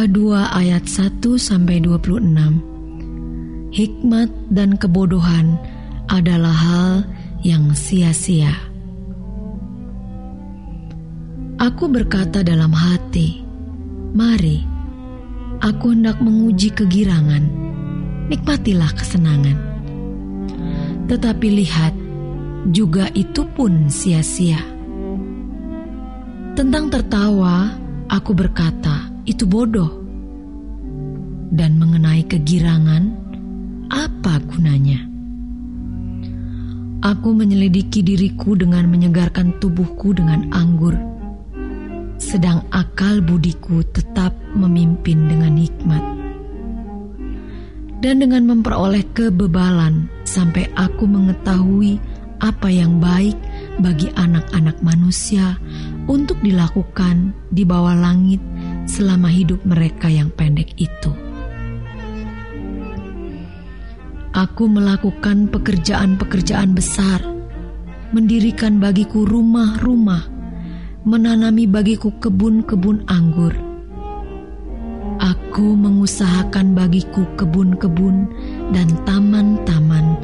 Amsal 2 ayat 1 sampai 26. Hikmat dan kebodohan adalah hal yang sia-sia. Aku berkata dalam hati, "Mari, aku hendak menguji kegirangan. Nikmatilah kesenangan." Tetapi lihat, juga itu pun sia-sia. Tentang tertawa, aku berkata, itu bodoh. Dan mengenai kegirangan, apa gunanya? Aku menyelidiki diriku dengan menyegarkan tubuhku dengan anggur, sedang akal budiku tetap memimpin dengan hikmat. Dan dengan memperoleh kebebalan sampai aku mengetahui apa yang baik bagi anak-anak manusia untuk dilakukan di bawah langit selama hidup mereka yang pendek itu. Aku melakukan pekerjaan-pekerjaan besar, mendirikan bagiku rumah-rumah, menanami bagiku kebun-kebun anggur. Aku mengusahakan bagiku kebun-kebun dan taman-taman,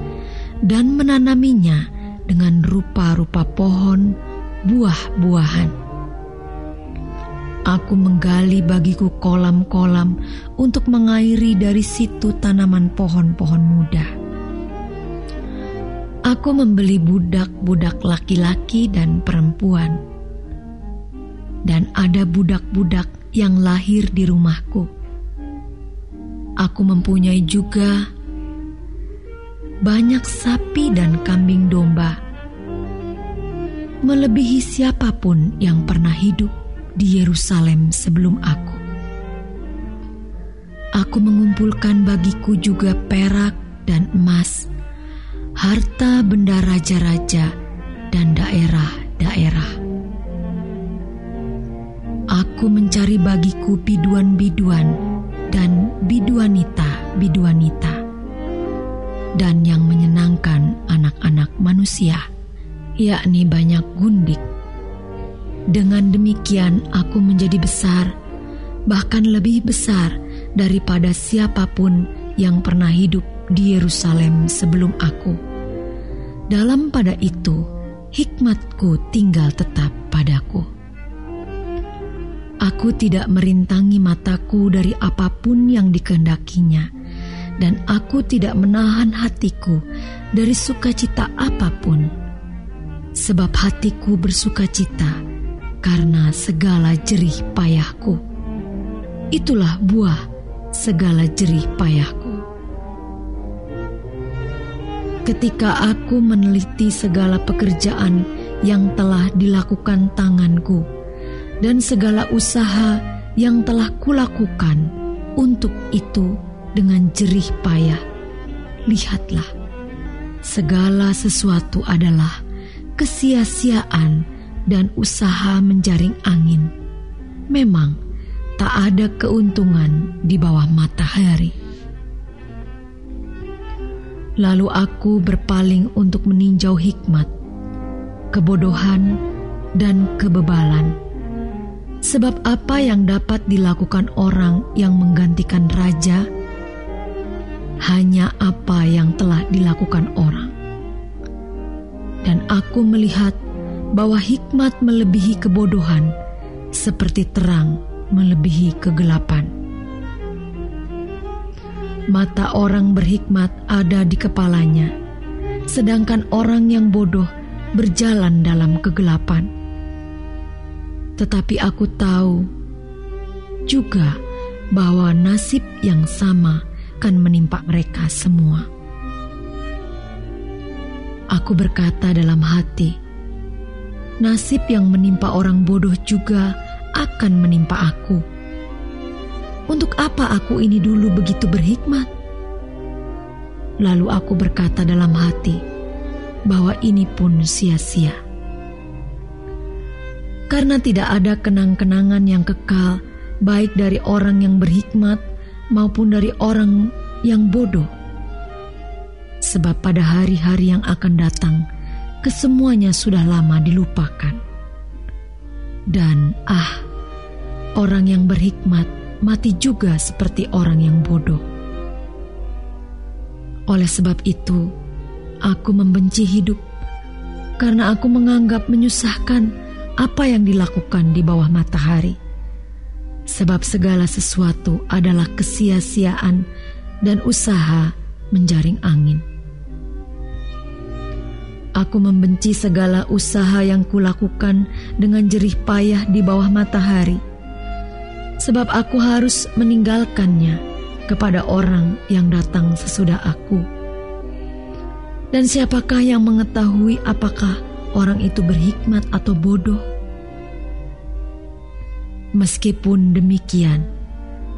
dan menanaminya dengan rupa-rupa pohon, buah-buahan Aku menggali bagiku kolam-kolam untuk mengairi dari situ tanaman pohon-pohon muda. Aku membeli budak-budak laki-laki dan perempuan. Dan ada budak-budak yang lahir di rumahku. Aku mempunyai juga banyak sapi dan kambing domba, melebihi siapa pun yang pernah hidup di Yerusalem sebelum aku. Aku mengumpulkan bagiku juga perak dan emas, harta benda raja-raja dan daerah-daerah. Aku mencari bagiku biduan-biduan dan biduanita-biduanita dan yang menyenangkan anak-anak manusia, yakni banyak gundik dengan demikian aku menjadi besar, bahkan lebih besar daripada siapa pun yang pernah hidup di Yerusalem sebelum aku. Dalam pada itu, hikmatku tinggal tetap padaku. Aku tidak merintangi mataku dari apa pun yang dikehendakinya, dan aku tidak menahan hatiku dari sukacita apa pun, sebab hatiku bersukacita karena segala jerih payahku. Itulah buah segala jerih payahku. Ketika aku meneliti segala pekerjaan yang telah dilakukan tanganku dan segala usaha yang telah kulakukan untuk itu dengan jerih payah, lihatlah, segala sesuatu adalah kesia-siaan dan usaha menjaring angin. Memang tak ada keuntungan di bawah matahari. Lalu aku berpaling untuk meninjau hikmat, kebodohan, dan kebebalan. Sebab apa yang dapat dilakukan orang yang menggantikan raja hanya apa yang telah dilakukan orang. Dan aku melihat bahwa hikmat melebihi kebodohan, seperti terang melebihi kegelapan. Mata orang berhikmat ada di kepalanya, sedangkan orang yang bodoh berjalan dalam kegelapan. Tetapi aku tahu juga bahwa nasib yang sama akan menimpa mereka semua. Aku berkata dalam hati, nasib yang menimpa orang bodoh juga akan menimpa aku. Untuk apa aku ini dulu begitu berhikmat? Lalu aku berkata dalam hati bahwa ini pun sia-sia. Karena tidak ada kenang-kenangan yang kekal, baik dari orang yang berhikmat maupun dari orang yang bodoh. Sebab pada hari-hari yang akan datang, kesemuanya sudah lama dilupakan. Dan ah, orang yang berhikmat mati juga seperti orang yang bodoh. Oleh sebab itu, aku membenci hidup karena aku menganggap menyusahkan apa yang dilakukan di bawah matahari. Sebab segala sesuatu adalah kesia-siaan dan usaha menjaring angin. Aku membenci segala usaha yang kulakukan dengan jerih payah di bawah matahari, sebab aku harus meninggalkannya kepada orang yang datang sesudah aku. Dan siapakah yang mengetahui apakah orang itu berhikmat atau bodoh? Meskipun demikian,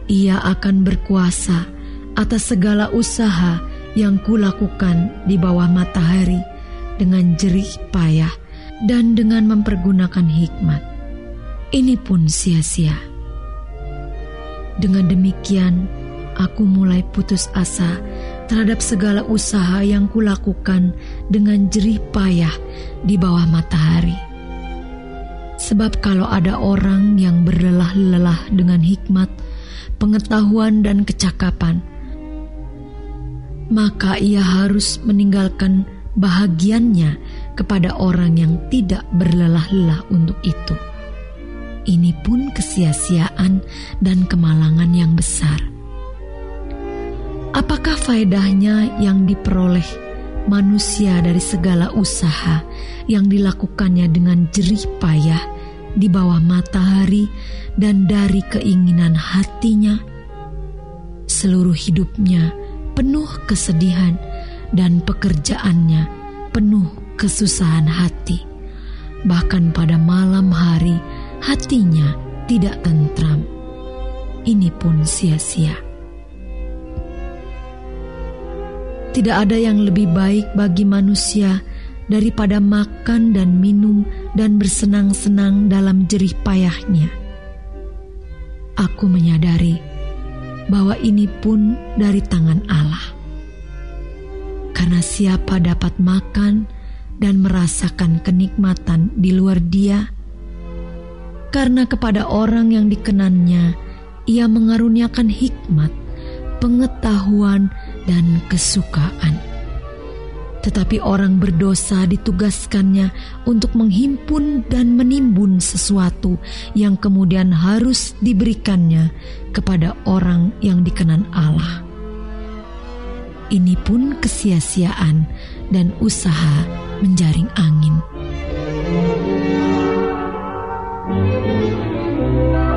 ia akan berkuasa atas segala usaha yang kulakukan di bawah matahari dengan jerih payah dan dengan mempergunakan hikmat. Ini pun sia-sia. Dengan demikian, aku mulai putus asa terhadap segala usaha yang kulakukan dengan jerih payah di bawah matahari. Sebab kalau ada orang yang berlelah-lelah dengan hikmat, pengetahuan dan kecakapan, maka ia harus meninggalkan bahagiannya kepada orang yang tidak berlelah-lelah untuk itu. Ini pun kesia-siaan dan kemalangan yang besar. Apakah faedahnya yang diperoleh manusia dari segala usaha yang dilakukannya dengan jerih payah di bawah matahari dan dari keinginan hatinya. Seluruh hidupnya penuh kesedihan dan pekerjaannya penuh kesusahan hati. Bahkan pada malam hari hatinya tidak tentram. Ini pun sia-sia. Tidak ada yang lebih baik bagi manusia daripada makan dan minum dan bersenang-senang dalam jerih payahnya. Aku menyadari bahwa ini pun dari tangan Allah. Karena siapa dapat makan dan merasakan kenikmatan di luar dia, karena kepada orang yang dikenannya ia mengaruniakan hikmat, pengetahuan, dan kesukaan. Tetapi orang berdosa ditugaskannya untuk menghimpun dan menimbun sesuatu yang kemudian harus diberikannya kepada orang yang dikenan Allah. Ini pun kesia-siaan dan usaha menjaring angin. thank you